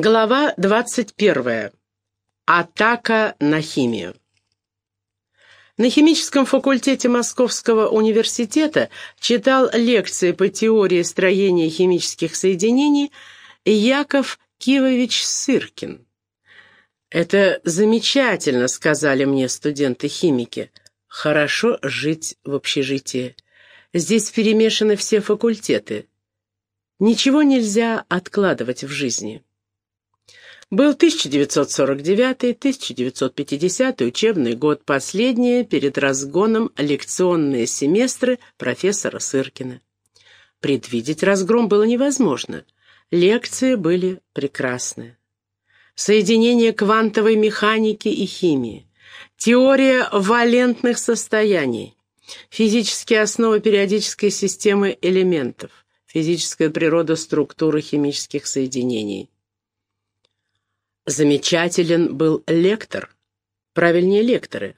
Глава 21. Атака на химию. На химическом факультете Московского университета читал лекции по теории строения химических соединений Яков Кивович Сыркин. «Это замечательно», — сказали мне студенты-химики. «Хорошо жить в общежитии. Здесь перемешаны все факультеты. Ничего нельзя откладывать в жизни». Был 1949-1950 учебный год, последние перед разгоном лекционные семестры профессора Сыркина. Предвидеть разгром было невозможно. Лекции были прекрасны. Соединение квантовой механики и химии, теория валентных состояний, физические основы периодической системы элементов, физическая природа структуры химических соединений. Замечателен был лектор, правильнее лекторы.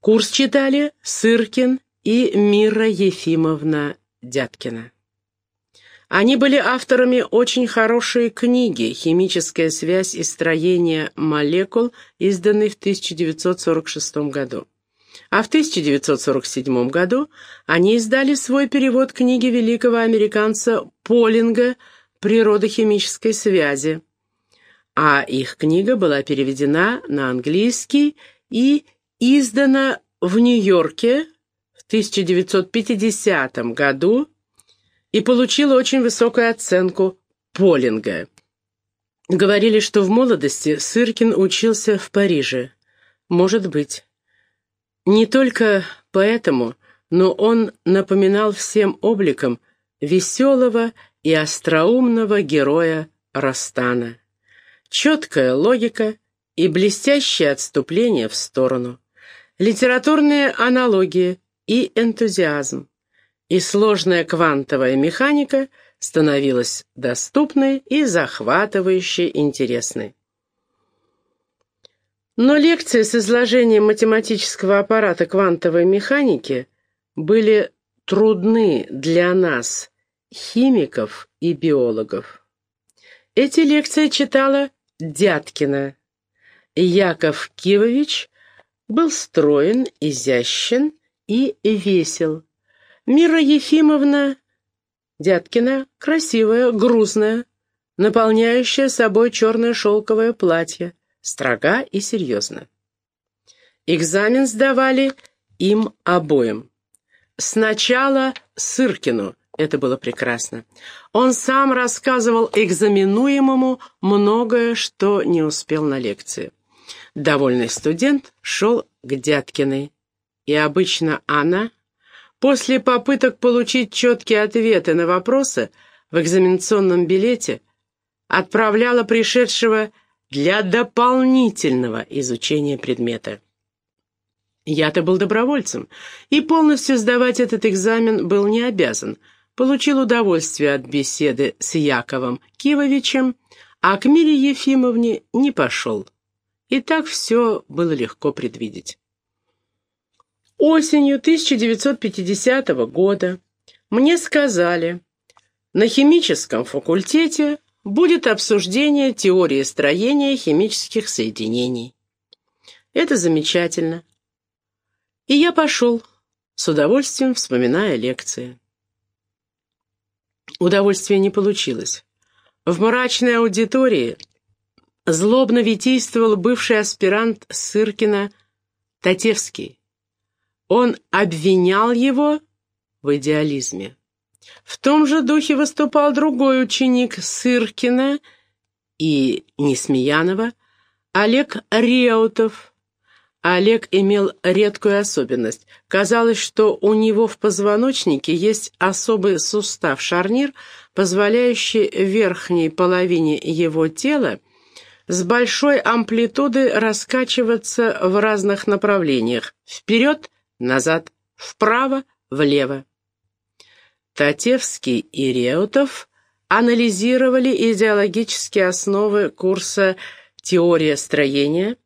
Курс читали Сыркин и Мира Ефимовна Дяткина. Они были авторами очень хорошей книги «Химическая связь и строение молекул», изданной в 1946 году. А в 1947 году они издали свой перевод книги великого американца Полинга «Природа химической связи», а их книга была переведена на английский и издана в Нью-Йорке в 1950 году и получила очень высокую оценку Полинга. Говорили, что в молодости Сыркин учился в Париже. Может быть. Не только поэтому, но он напоминал всем обликом веселого и остроумного героя Растана четкая логика и блестящее отступление в сторону, литературные аналогии и энтузиазм, и сложная квантовая механика становилась доступной и захватывающе интересной. Но лекции с изложением математического аппарата квантовой механики были трудны для нас, химиков и биологов. Эти лекции читала Дяткина. Яков Кивович был строен, изящен и весел. Мира Ефимовна Дяткина красивая, грузная, наполняющая собой черное шелковое платье, строга и серьезно. Экзамен сдавали им обоим. Сначала Сыркину, это было прекрасно. Он сам рассказывал экзаменуемому многое, что не успел на лекции. Довольный студент шел к Дяткиной, и обычно она, после попыток получить четкие ответы на вопросы в экзаменационном билете, отправляла пришедшего для дополнительного изучения предмета. Я-то был добровольцем, и полностью сдавать этот экзамен был не обязан – получил удовольствие от беседы с Яковом Кивовичем, а к Мире Ефимовне не пошел. И так все было легко предвидеть. Осенью 1950 года мне сказали, на химическом факультете будет обсуждение теории строения химических соединений. Это замечательно. И я пошел, с удовольствием вспоминая лекции. Удовольствия не получилось. В мрачной аудитории злобно витийствовал бывший аспирант Сыркина Татевский. Он обвинял его в идеализме. В том же духе выступал другой ученик Сыркина и Несмеянова, Олег Реутов, Олег имел редкую особенность. Казалось, что у него в позвоночнике есть особый сустав-шарнир, позволяющий верхней половине его тела с большой амплитудой раскачиваться в разных направлениях – вперед, назад, вправо, влево. Татевский и Реутов анализировали идеологические основы курса «Теория строения»,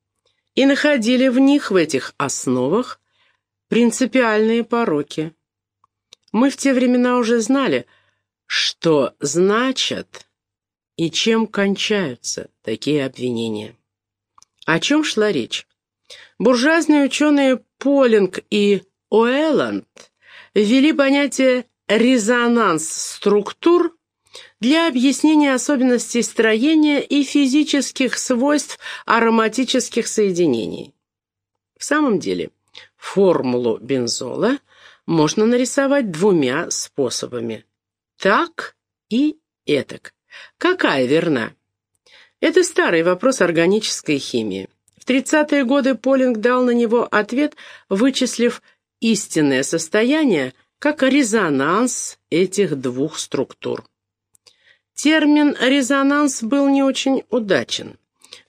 и находили в них, в этих основах, принципиальные пороки. Мы в те времена уже знали, что значат и чем кончаются такие обвинения. О чем шла речь? Буржуазные ученые Полинг и Уэлланд ввели понятие «резонанс структур» для объяснения особенностей строения и физических свойств ароматических соединений. В самом деле, формулу бензола можно нарисовать двумя способами. Так и этак. Какая верна? Это старый вопрос органической химии. В 30-е годы Полинг дал на него ответ, вычислив истинное состояние как резонанс этих двух структур. Термин «резонанс» был не очень удачен.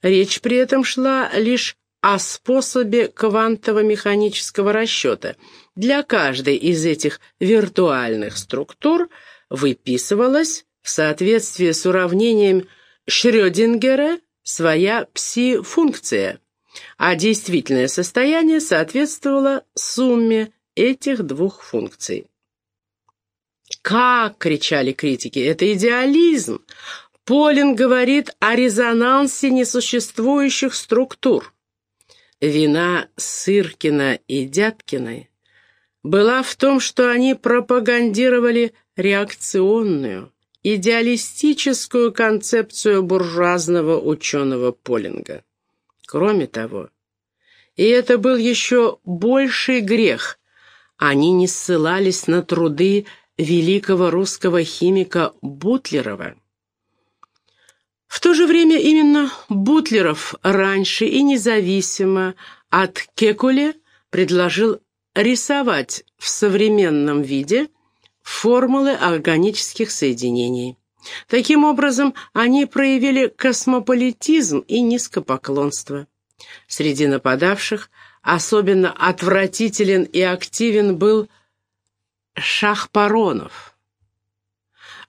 Речь при этом шла лишь о способе квантово-механического расчета. Для каждой из этих виртуальных структур выписывалась в соответствии с уравнением Шрёдингера своя пси-функция, а действительное состояние соответствовало сумме этих двух функций. «Как?» — кричали критики. «Это идеализм!» Полин говорит о резонансе несуществующих структур. Вина Сыркина и Дяткиной была в том, что они пропагандировали реакционную, идеалистическую концепцию буржуазного ученого Полинга. Кроме того, и это был еще больший грех, они не ссылались на труды великого русского химика Бутлерова. В то же время именно Бутлеров раньше и независимо от Кекуле предложил рисовать в современном виде формулы органических соединений. Таким образом, они проявили космополитизм и низкопоклонство. Среди нападавших особенно отвратителен и активен был Шахпаронов.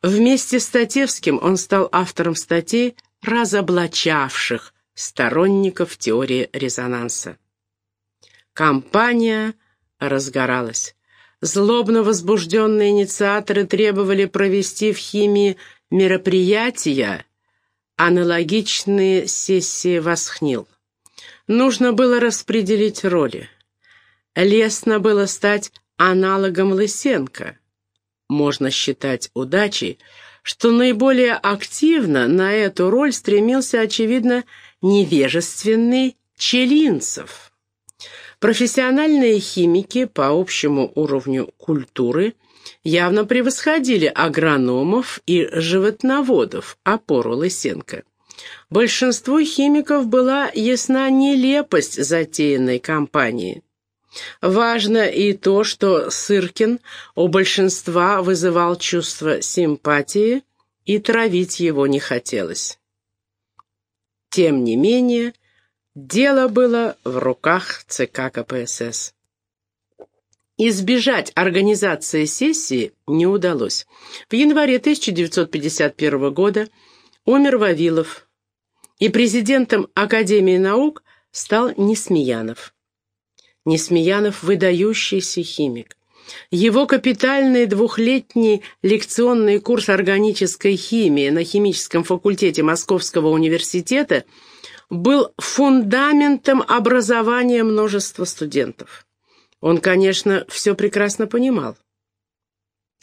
Вместе с Татевским он стал автором статей, разоблачавших сторонников теории резонанса. Компания разгоралась. Злобно возбужденные инициаторы требовали провести в химии мероприятия, аналогичные сессии Восхнил. Нужно было распределить роли. Лестно было стать аналогом Лысенко. Можно считать удачей, что наиболее активно на эту роль стремился, очевидно, невежественный Челинцев. Профессиональные химики по общему уровню культуры явно превосходили агрономов и животноводов, опору Лысенко. Большинству химиков была ясна нелепость затеянной кампании. Важно и то, что Сыркин у большинства вызывал чувство симпатии, и травить его не хотелось. Тем не менее, дело было в руках ЦК КПСС. Избежать организации сессии не удалось. В январе 1951 года умер Вавилов, и президентом Академии наук стал Несмеянов. Несмеянов – выдающийся химик. Его капитальный двухлетний лекционный курс органической химии на химическом факультете Московского университета был фундаментом образования множества студентов. Он, конечно, все прекрасно понимал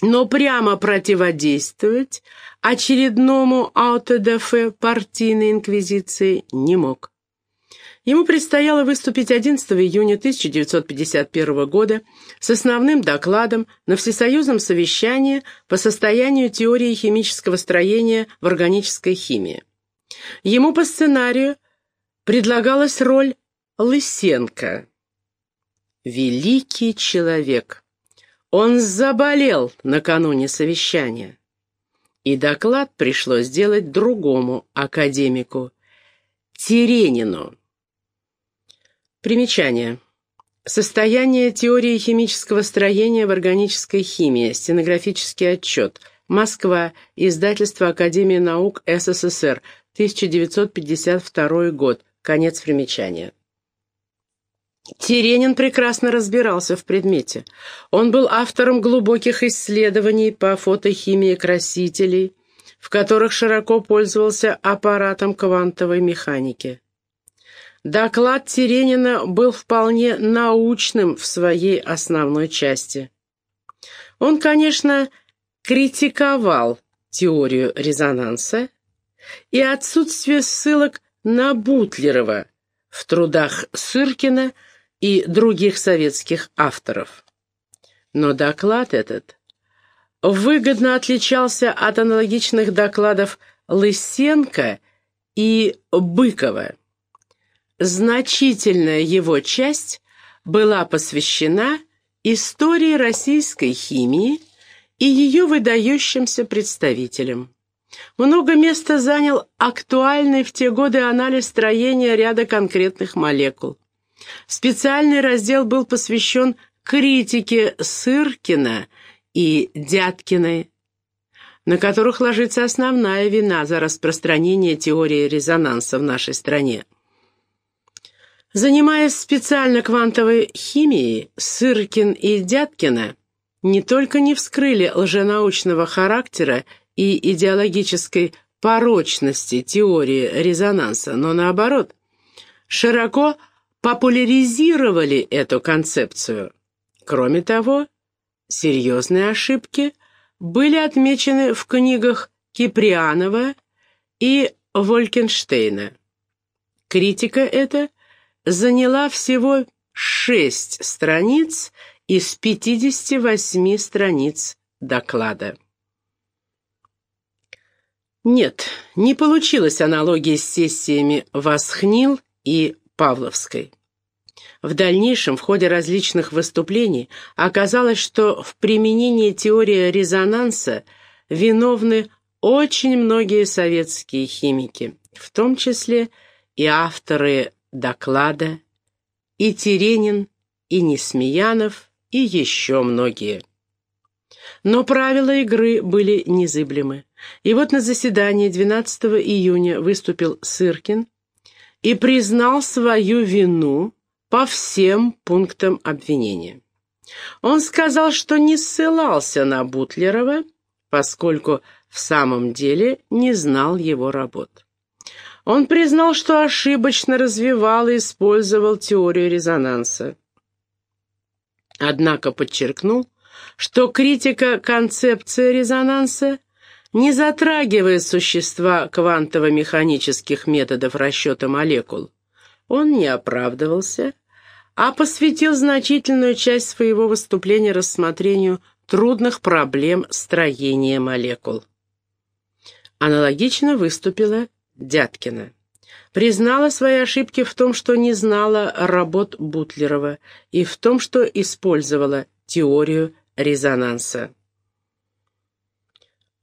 но прямо противодействовать очередному аутодафе партийной инквизиции не мог. Ему предстояло выступить 11 июня 1951 года с основным докладом на всесоюзном совещании по состоянию теории химического строения в органической химии. Ему по сценарию предлагалась роль Лысенко. Великий человек. Он заболел накануне совещания. И доклад пришлось сделать другому академику, Теренину. Примечание. Состояние теории химического строения в органической химии. Стенографический отчет. Москва. Издательство Академии наук СССР. 1952 год. Конец примечания. Теренин прекрасно разбирался в предмете. Он был автором глубоких исследований по фотохимии красителей, в которых широко пользовался аппаратом квантовой механики. Доклад Теренина был вполне научным в своей основной части. Он, конечно, критиковал теорию резонанса и отсутствие ссылок на Бутлерова в трудах Сыркина и других советских авторов. Но доклад этот выгодно отличался от аналогичных докладов Лысенко и Быкова. Значительная его часть была посвящена истории российской химии и ее выдающимся представителям. Много места занял актуальный в те годы анализ строения ряда конкретных молекул. Специальный раздел был посвящен критике Сыркина и Дяткиной, на которых ложится основная вина за распространение теории резонанса в нашей стране. Занимаясь специально квантовой химией, Сыркин и Дяткина не только не вскрыли лженаучного характера и идеологической порочности теории резонанса, но наоборот, широко популяризировали эту концепцию. Кроме того, серьезные ошибки были отмечены в книгах Киприанова и Волькенштейна. Критика эта заняла всего шесть страниц из 58 страниц доклада. Нет, не получилось аналогии с сессиями Восхнил и Павловской. В дальнейшем, в ходе различных выступлений, оказалось, что в применении теории резонанса виновны очень многие советские химики, в том числе и авторы доклада, и Теренин, и Несмеянов, и еще многие. Но правила игры были незыблемы. И вот на заседании 12 июня выступил Сыркин и признал свою вину по всем пунктам обвинения. Он сказал, что не ссылался на Бутлерова, поскольку в самом деле не знал его работ. Он признал, что ошибочно развивал и использовал теорию резонанса. Однако подчеркнул, что критика концепции резонанса не затрагивает существа квантово-механических методов расчета молекул. Он не оправдывался, а посвятил значительную часть своего выступления рассмотрению трудных проблем строения молекул. Аналогично выступила Дяткина. Признала свои ошибки в том, что не знала работ Бутлерова и в том, что использовала теорию резонанса.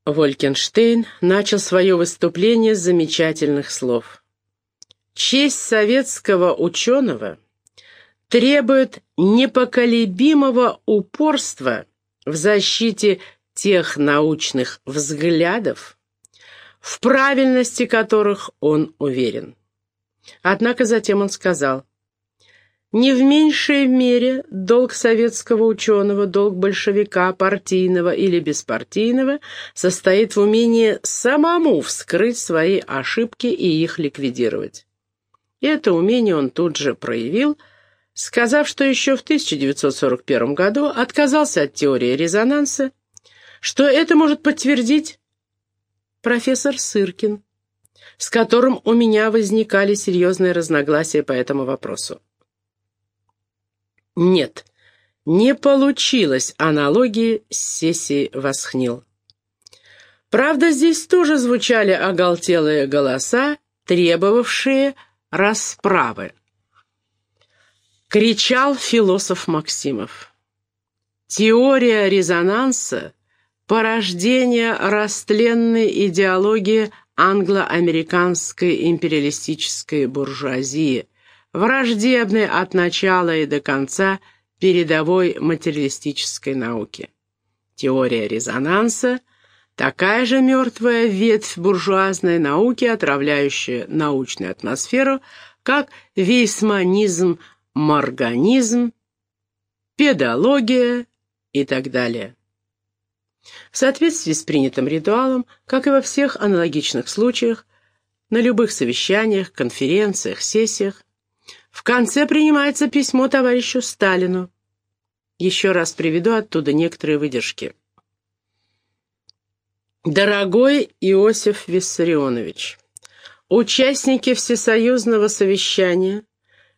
Волькенштейн начал свое выступление с замечательных слов. «Честь советского ученого требует непоколебимого упорства в защите тех научных взглядов, в правильности которых он уверен». Однако затем он сказал, не в меньшей мере долг советского ученого, долг большевика, партийного или беспартийного, состоит в умении самому вскрыть свои ошибки и их ликвидировать. Это умение он тут же проявил, сказав, что еще в 1941 году отказался от теории резонанса, что это может подтвердить профессор Сыркин, с которым у меня возникали серьезные разногласия по этому вопросу. Нет, не получилось аналогии с сессией Восхнил. Правда, здесь тоже звучали оголтелые голоса, требовавшие расправы. Кричал философ Максимов. Теория резонанса – порождение растленной идеологии англо-американской империалистической буржуазии – враждебны от начала и до конца передовой материалистической науки. Теория резонанса – такая же мертвая ветвь буржуазной науки, отравляющая научную атмосферу, как вейсманизм, морганизм, педология и так далее. В соответствии с принятым ритуалом, как и во всех аналогичных случаях, на любых совещаниях, конференциях, сессиях, в конце принимается письмо товарищу Сталину. Еще раз приведу оттуда некоторые выдержки. Дорогой Иосиф Виссарионович, участники всесоюзного совещания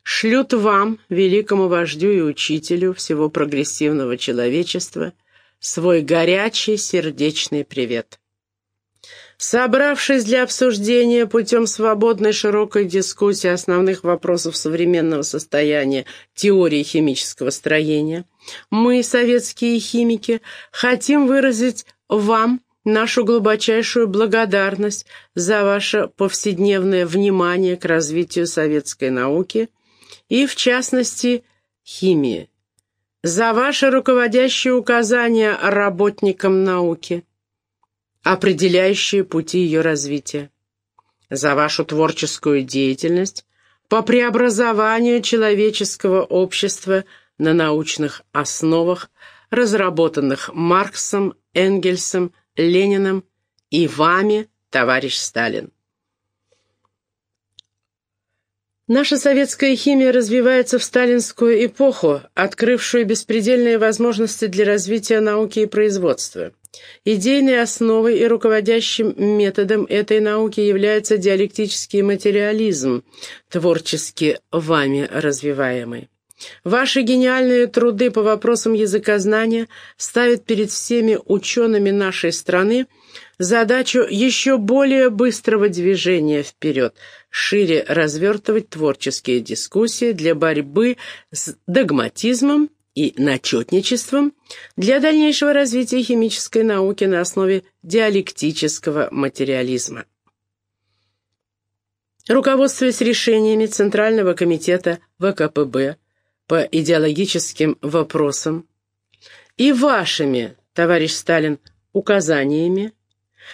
шлют вам, великому вождю и учителю всего прогрессивного человечества, свой горячий сердечный привет. Собравшись для обсуждения путем свободной широкой дискуссии основных вопросов современного состояния теории химического строения, мы, советские химики, хотим выразить вам нашу глубочайшую благодарность за ваше повседневное внимание к развитию советской науки и, в частности, химии, за ваши руководящие указания работникам науки, определяющие пути ее развития, за вашу творческую деятельность по преобразованию человеческого общества на научных основах, разработанных Марксом, Энгельсом, Лениным и вами, товарищ Сталин. Наша советская химия развивается в сталинскую эпоху, открывшую беспредельные возможности для развития науки и производства. Идейной основой и руководящим методом этой науки является диалектический материализм, творчески вами развиваемый. Ваши гениальные труды по вопросам языкознания ставят перед всеми учеными нашей страны задачу еще более быстрого движения вперед, шире развертывать творческие дискуссии для борьбы с догматизмом и начетничеством для дальнейшего развития химической науки на основе диалектического материализма. Руководствуясь решениями Центрального комитета ВКПБ по идеологическим вопросам и вашими, товарищ Сталин, указаниями,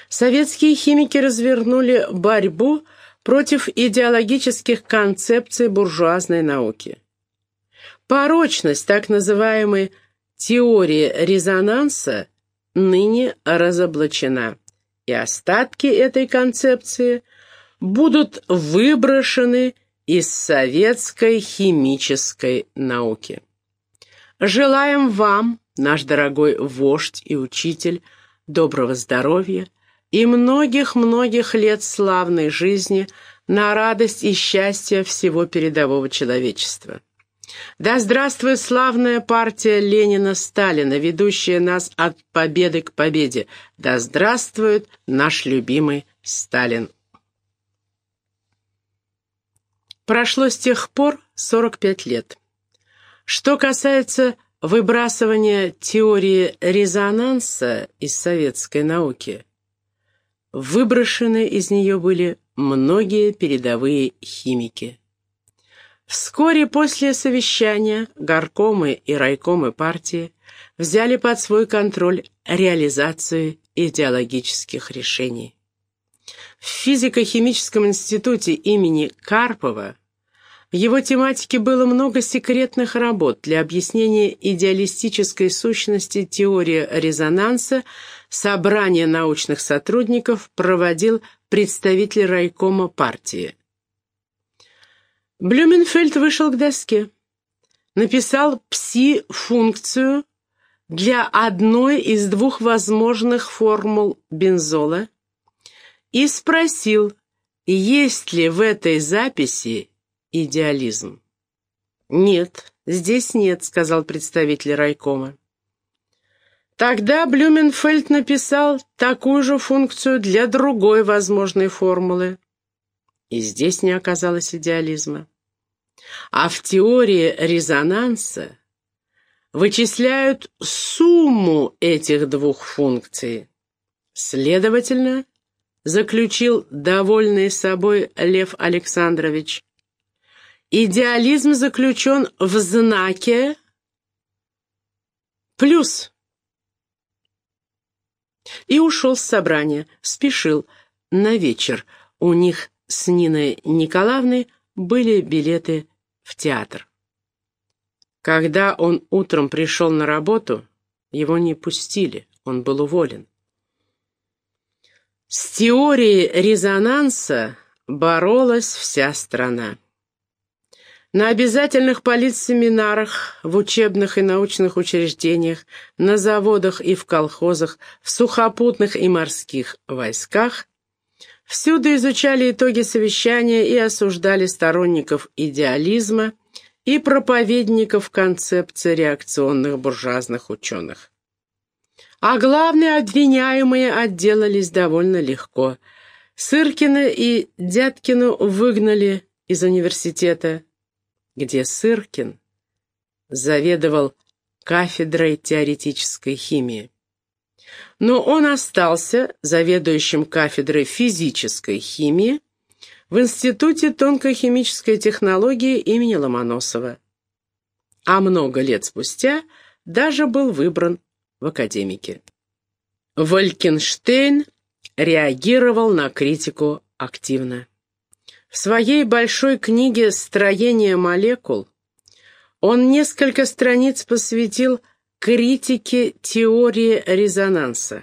советские химики развернули борьбу против идеологических концепций буржуазной науки. Порочность так называемой теории резонанса ныне разоблачена, и остатки этой концепции будут выброшены из советской химической науки. Желаем вам, наш дорогой вождь и учитель, доброго здоровья и многих-многих лет славной жизни на радость и счастье всего передового человечества. Да здравствует славная партия Ленина-Сталина, ведущая нас от победы к победе. Да здравствует наш любимый Сталин. Прошло с тех пор 45 лет. Что касается выбрасывания теории резонанса из советской науки, выброшены из нее были многие передовые химики. Вскоре после совещания горкомы и райкомы партии взяли под свой контроль реализацию идеологических решений. В физико-химическом институте имени Карпова его тематике было много секретных работ для объяснения идеалистической сущности теории резонанса. Собрание научных сотрудников проводил представитель райкома партии. Блюменфельд вышел к доске. Написал пси-функцию для одной из двух возможных формул бензола и спросил, есть ли в этой записи идеализм. «Нет, здесь нет», — сказал представитель райкома. Тогда Блюменфельд написал такую же функцию для другой возможной формулы. И здесь не оказалось идеализма. А в теории резонанса вычисляют сумму этих двух функций. Следовательно, заключил довольный собой Лев Александрович, идеализм заключен в знаке плюс. И ушел с собрания, спешил на вечер. У них с Ниной Николаевной были билеты в театр. Когда он утром пришел на работу, его не пустили, он был уволен. С теорией резонанса боролась вся страна. На обязательных политсеминарах, в учебных и научных учреждениях, на заводах и в колхозах, в сухопутных и морских войсках всюду изучали итоги совещания и осуждали сторонников идеализма и проповедников концепции реакционных буржуазных ученых. А главные обвиняемые отделались довольно легко. Сыркина и Дяткину выгнали из университета, где Сыркин заведовал кафедрой теоретической химии. Но он остался заведующим кафедрой физической химии в Институте тонкой химической технологии имени Ломоносова. А много лет спустя даже был выбран в академике. Валькенштейн реагировал на критику активно. В своей большой книге «Строение молекул» он несколько страниц посвятил критике теории резонанса.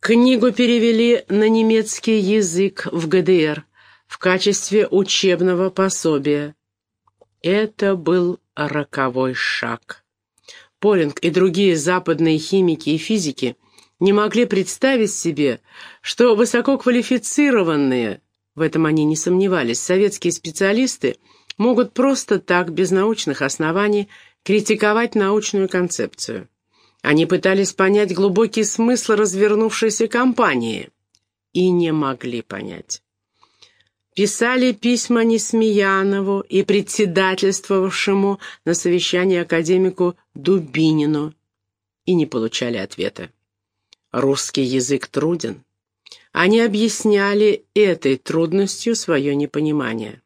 Книгу перевели на немецкий язык в ГДР в качестве учебного пособия. Это был роковой шаг. Полинг и другие западные химики и физики не могли представить себе, что высококвалифицированные в этом они не сомневались, советские специалисты могут просто так, без научных оснований, критиковать научную концепцию. Они пытались понять глубокий смысл развернувшейся кампании и не могли понять. Писали письма Несмеянову и председательствовавшему на совещании академику Дубинину и не получали ответа. Русский язык труден. Они объясняли этой трудностью свое непонимание.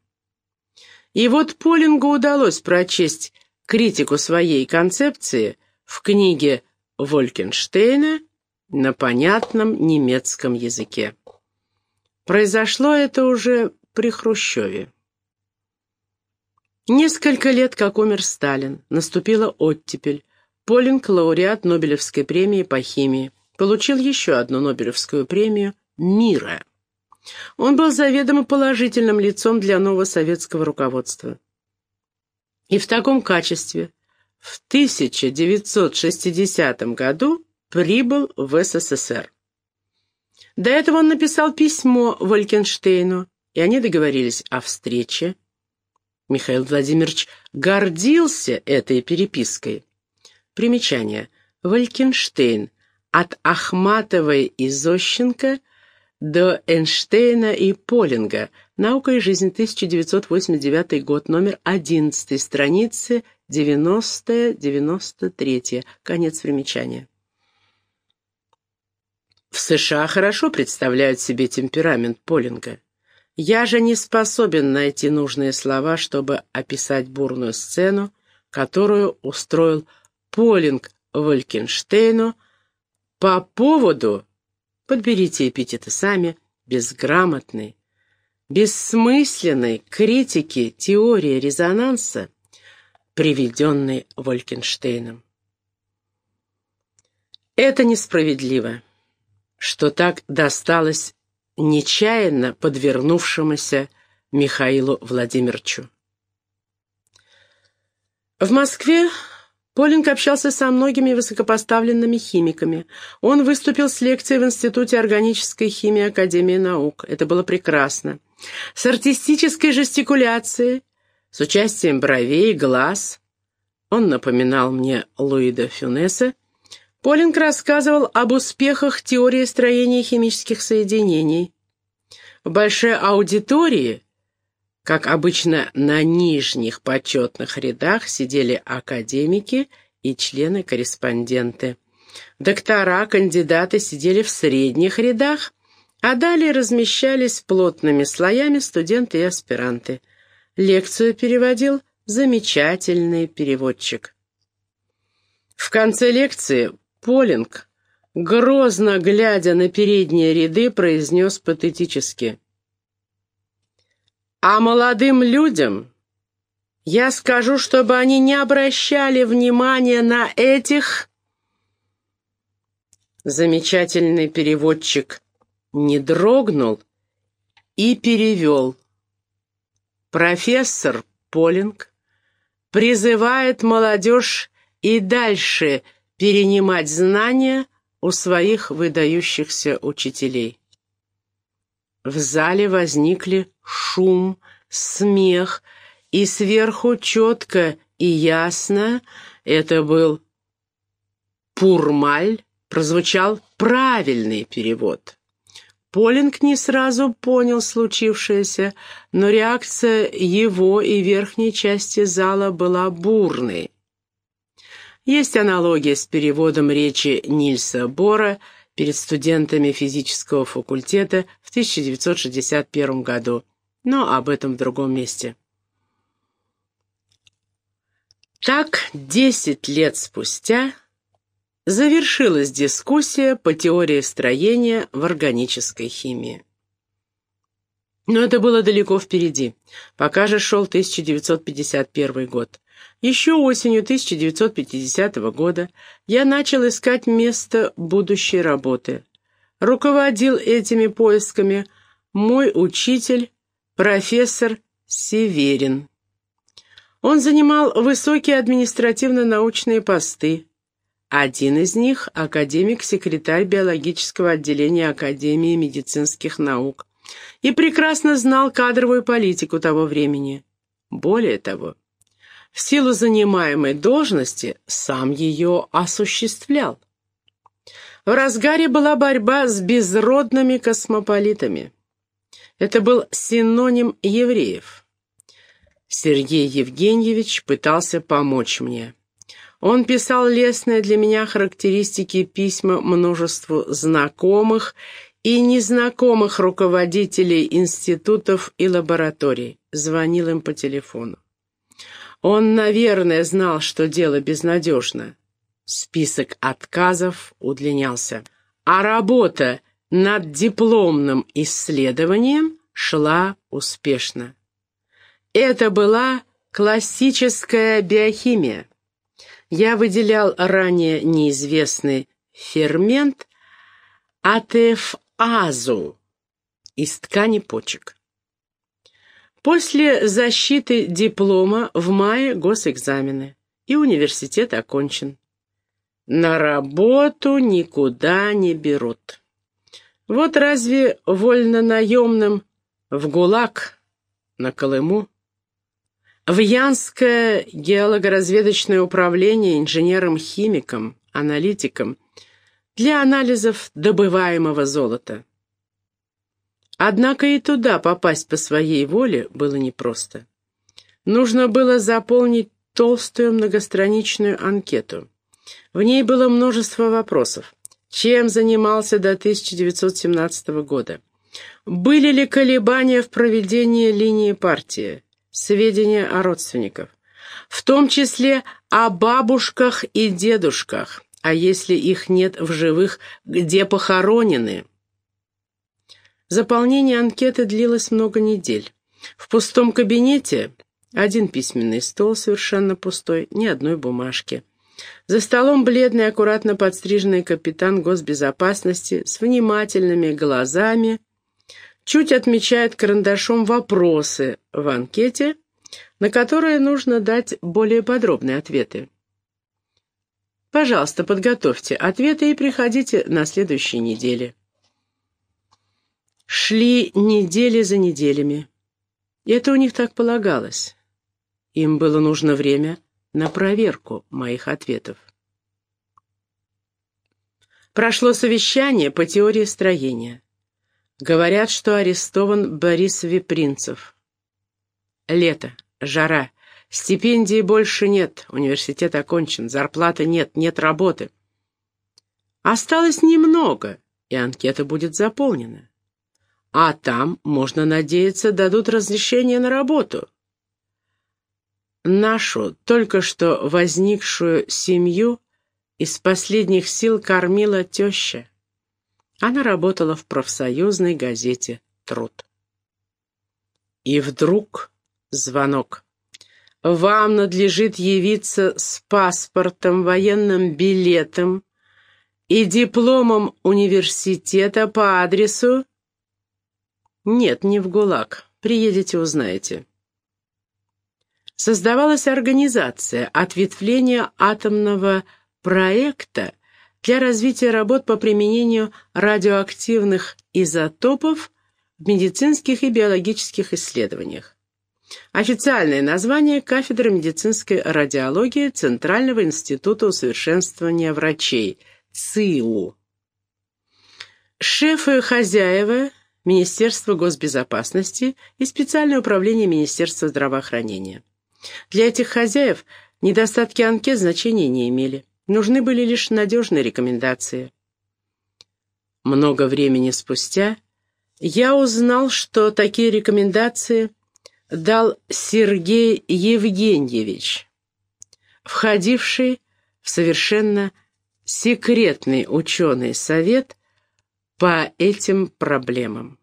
И вот Полингу удалось прочесть критику своей концепции в книге Волькенштейна на понятном немецком языке. Произошло это уже при Хрущеве. Несколько лет, как умер Сталин, наступила оттепель. Полинг, лауреат Нобелевской премии по химии, получил еще одну Нобелевскую премию мира. Он был заведомо положительным лицом для нового советского руководства. И в таком качестве в 1960 году прибыл в СССР. До этого он написал письмо Валькенштейну, и они договорились о встрече. Михаил Владимирович гордился этой перепиской. Примечание. Валькенштейн от Ахматовой и Зощенко – до Эйнштейна и Полинга. Наука и жизнь, 1989 год, номер 11, страницы 90-93, конец примечания. В США хорошо представляют себе темперамент Полинга. Я же не способен найти нужные слова, чтобы описать бурную сцену, которую устроил Полинг Валькенштейну по поводу подберите эпитеты сами, безграмотной, бессмысленной критики теории резонанса, приведенной Волькенштейном. Это несправедливо, что так досталось нечаянно подвернувшемуся Михаилу Владимировичу. В Москве Полинг общался со многими высокопоставленными химиками. Он выступил с лекцией в Институте органической химии Академии наук. Это было прекрасно. С артистической жестикуляцией, с участием бровей, глаз. Он напоминал мне Луида Фюнеса. Полинг рассказывал об успехах теории строения химических соединений. В большой аудитории как обычно, на нижних почетных рядах сидели академики и члены-корреспонденты. Доктора, кандидаты сидели в средних рядах, а далее размещались плотными слоями студенты и аспиранты. Лекцию переводил замечательный переводчик. В конце лекции Полинг, грозно глядя на передние ряды, произнес патетически а молодым людям я скажу, чтобы они не обращали внимания на этих Замечательный переводчик не дрогнул и перевел. Профессор Полинг призывает молодежь и дальше перенимать знания у своих выдающихся учителей. В зале возникли шум, смех, и сверху четко и ясно, это был Пурмаль, прозвучал правильный перевод. Полинг не сразу понял случившееся, но реакция его и верхней части зала была бурной. Есть аналогия с переводом речи Нильса Бора перед студентами физического факультета в 1961 году, но об этом в другом месте. Так, 10 лет спустя завершилась дискуссия по теории строения в органической химии. Но это было далеко впереди, пока же шел 1951 год. Еще осенью 1950 года я начал искать место будущей работы. Руководил этими поисками мой учитель, профессор Северин. Он занимал высокие административно-научные посты, один из них – академик-секретарь биологического отделения Академии медицинских наук и прекрасно знал кадровую политику того времени. Более того, в силу занимаемой должности сам ее осуществлял. В разгаре была борьба с безродными космополитами. Это был синоним евреев. Сергей Евгеньевич пытался помочь мне. Он писал лестные для меня характеристики письма множеству знакомых и незнакомых руководителей институтов и лабораторий, звонил им по телефону. Он, наверное, знал, что дело безнадежно. Список отказов удлинялся. А работа над дипломным исследованием шла успешно. Это была классическая биохимия я выделял ранее неизвестный фермент атефазу из ткани почек. После защиты диплома в мае госэкзамены, и университет окончен. На работу никуда не берут. Вот разве вольно-наемным в ГУЛАГ на Колыму в Янское геологоразведочное управление инженером-химиком, аналитиком для анализов добываемого золота. Однако и туда попасть по своей воле было непросто. Нужно было заполнить толстую многостраничную анкету. В ней было множество вопросов. Чем занимался до 1917 года? Были ли колебания в проведении линии партии? сведения о родственниках, в том числе о бабушках и дедушках, а если их нет в живых, где похоронены. Заполнение анкеты длилось много недель. В пустом кабинете один письменный стол совершенно пустой, ни одной бумажки. За столом бледный, аккуратно подстриженный капитан госбезопасности с внимательными глазами – чуть отмечает карандашом вопросы в анкете, на которые нужно дать более подробные ответы. Пожалуйста, подготовьте ответы и приходите на следующей неделе. Шли недели за неделями. Это у них так полагалось. Им было нужно время на проверку моих ответов. Прошло совещание по теории строения. Говорят, что арестован Борис Випринцев. Лето, жара, стипендии больше нет, университет окончен, зарплаты нет, нет работы. Осталось немного, и анкета будет заполнена. А там, можно надеяться, дадут разрешение на работу. Нашу, только что возникшую семью из последних сил кормила теща. Она работала в профсоюзной газете «Труд». И вдруг звонок. «Вам надлежит явиться с паспортом, военным билетом и дипломом университета по адресу... Нет, не в ГУЛАГ. Приедете, узнаете. Создавалась организация ответвления атомного проекта для развития работ по применению радиоактивных изотопов в медицинских и биологических исследованиях. Официальное название – кафедра медицинской радиологии Центрального института усовершенствования врачей – ЦИУ. Шефы хозяева – Министерство госбезопасности и специальное управление Министерства здравоохранения. Для этих хозяев недостатки анкет значения не имели. Нужны были лишь надежные рекомендации. Много времени спустя я узнал, что такие рекомендации дал Сергей Евгеньевич, входивший в совершенно секретный ученый совет по этим проблемам.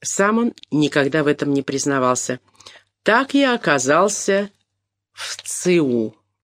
Сам он никогда в этом не признавался. Так я оказался в ЦИУ.